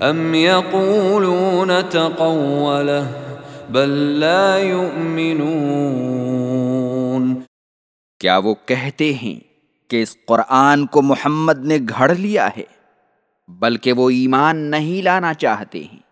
ام يقولون تقوله بل لا يؤمنون۔ کیا وہ کہتے ہیں کہ اس قرآن کو محمد نے گھڑ لیا ہے بلکہ وہ ایمان نہیں لانا چاہتے ہیں؟